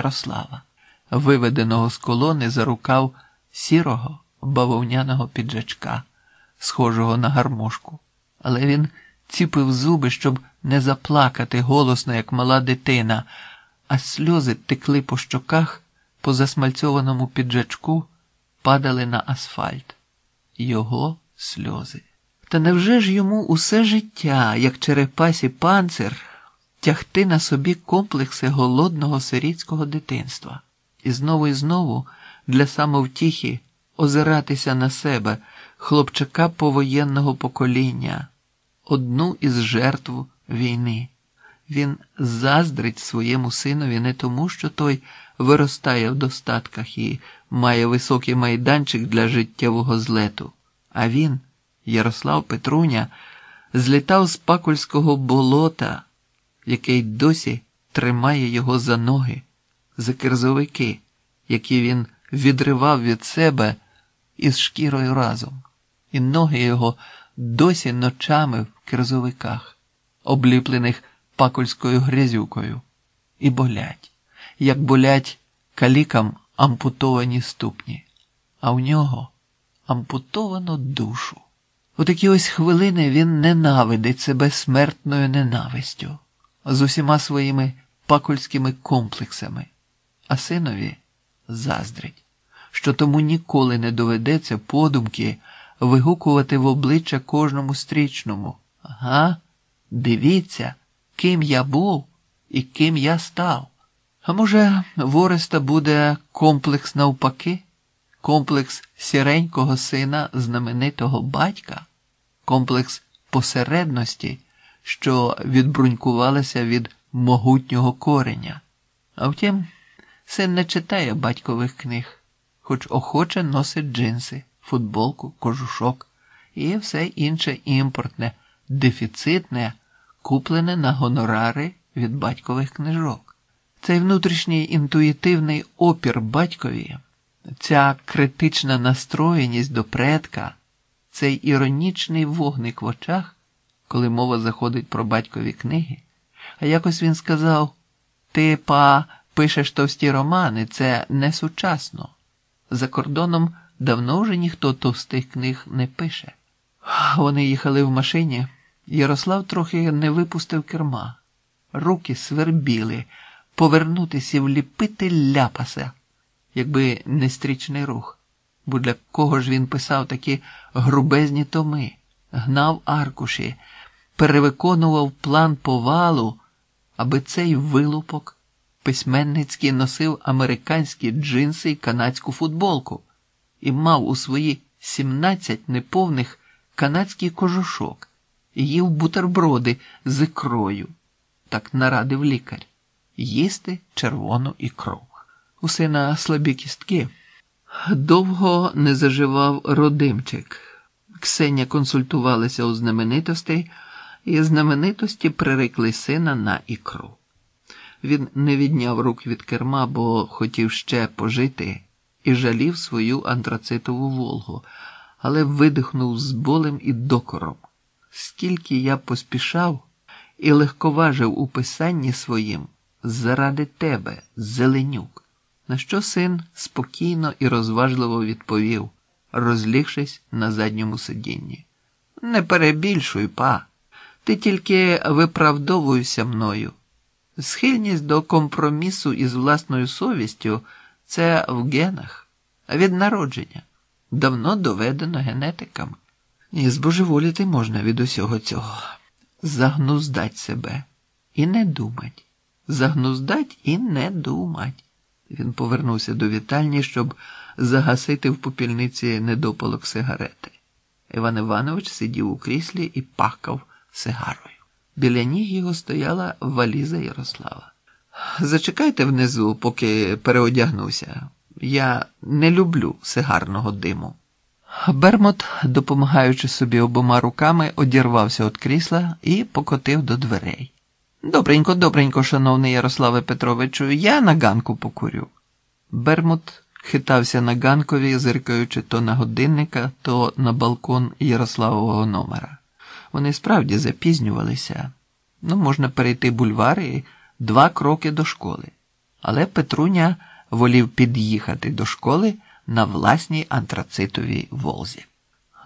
Ярослава, виведеного з колони за рукав сірого бавовняного піджачка, схожого на гармошку. Але він ціпив зуби, щоб не заплакати голосно, як мала дитина, а сльози текли по щоках, по засмальцьованому піджачку, падали на асфальт. Його сльози. Та невже ж йому усе життя, як черепасі панцир, тягти на собі комплекси голодного сирітського дитинства, і знову і знову для самовтіхи озиратися на себе, хлопчака повоєнного покоління, одну із жертв війни. Він заздрить своєму синові не тому, що той виростає в достатках і має високий майданчик для життєвого злету, а він. Ярослав Петруня злітав з пакульського болота, який досі тримає його за ноги, за кирзовики, які він відривав від себе із шкірою разом, і ноги його досі ночами в кирзовиках, обліплених пакульською грязюкою, і болять, як болять калікам ампутовані ступні, а в нього ампутовано душу. У такі ось хвилини він ненавидить себе смертною ненавистю з усіма своїми пакульськими комплексами, а синові заздрить, що тому ніколи не доведеться подумки вигукувати в обличчя кожному стрічному. Ага, дивіться, ким я був і ким я став. А може, в Ореста буде комплекс навпаки, комплекс сіренького сина знаменитого батька? комплекс посередності, що відбрунькувалася від могутнього кореня. А втім, син не читає батькових книг, хоч охоче носить джинси, футболку, кожушок і все інше імпортне, дефіцитне, куплене на гонорари від батькових книжок. Цей внутрішній інтуїтивний опір батькові, ця критична настроєність до предка цей іронічний вогник в очах, коли мова заходить про батькові книги, а якось він сказав: Ти, па, пишеш товсті романи, це не сучасно. За кордоном давно вже ніхто товстих книг не пише. Вони їхали в машині, Ярослав трохи не випустив керма, руки свербіли, повернутися і вліпити ляпаса, якби не стрічний рух. Бо для кого ж він писав такі грубезні томи, гнав аркуші, перевиконував план повалу, аби цей вилупок письменницький носив американські джинси і канадську футболку і мав у свої 17 неповних канадський кожушок і їв бутерброди з ікрою. Так нарадив лікар їсти червону ікру. У сина слабі кістки. Довго не заживав родимчик. Ксеня консультувалася у знаменитостей, і знаменитості прирекли сина на ікру. Він не відняв рук від керма, бо хотів ще пожити і жалів свою антрацитову Волгу, але видихнув з болем і докором. Скільки я поспішав і легковажив у писанні своїм заради тебе, зеленюк. На що син спокійно і розважливо відповів, розлігшись на задньому сидінні. Не перебільшуй, па, ти тільки виправдовуйся мною. Схильність до компромісу із власною совістю це в генах, від народження. Давно доведено генетиками. І збожеволіти можна від усього цього. Загнуздать себе і не думать. Загнуздать і не думать. Він повернувся до вітальні, щоб загасити в попільниці недопалок сигарети. Іван Іванович сидів у кріслі і пахкав сигарою. Біля ніг його стояла валіза Ярослава. Зачекайте внизу, поки переодягнуся. Я не люблю сигарного диму. Бермот, допомагаючи собі обома руками, одірвався від крісла і покотив до дверей. Добренько, добренько, шановний Ярославе Петровичу, я на ганку покурю. Бермут хитався на ганкові, зиркаючи то на годинника, то на балкон Ярославового номера. Вони справді запізнювалися. Ну, можна перейти бульвари два кроки до школи. але Петруня волів під'їхати до школи на власній антрацитовій волзі.